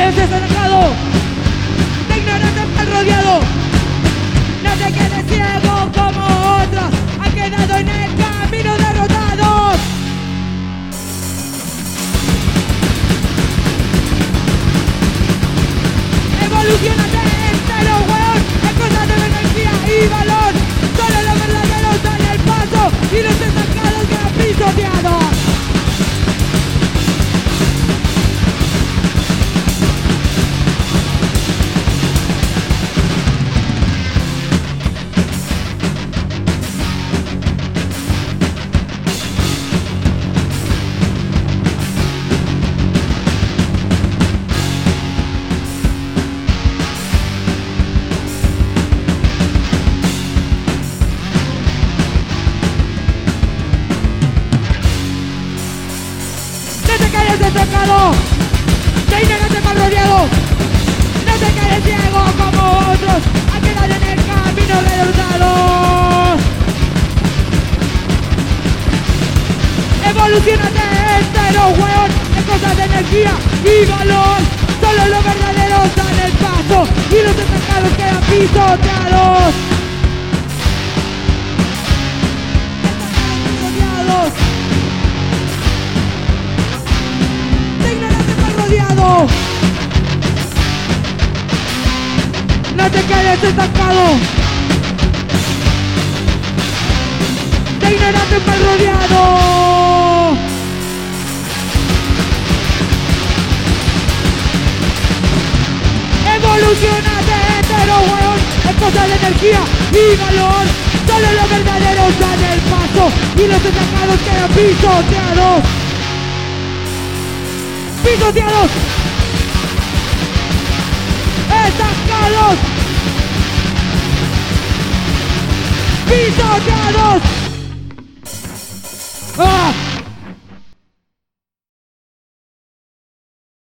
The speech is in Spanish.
eres desalojado, de ignorantes estás rodeado, no te quedes ciego. Estancado. De ignorante mal. No te quedes ciego como otros. Hay que dar en el camino derrotados. Evolucionate entero, weón. En cosas de energía y valor. Solo los verdaderos dan el paso. Y los estancados quedan pisoteados. Te quedes estancado. De ignorante mal rodeado. Evolucionate entero, weón. Es cosa de energía y valor. Solo los verdaderos dan el paso. Y los estancados quedan pisoteados. Pisoteados. pisoteados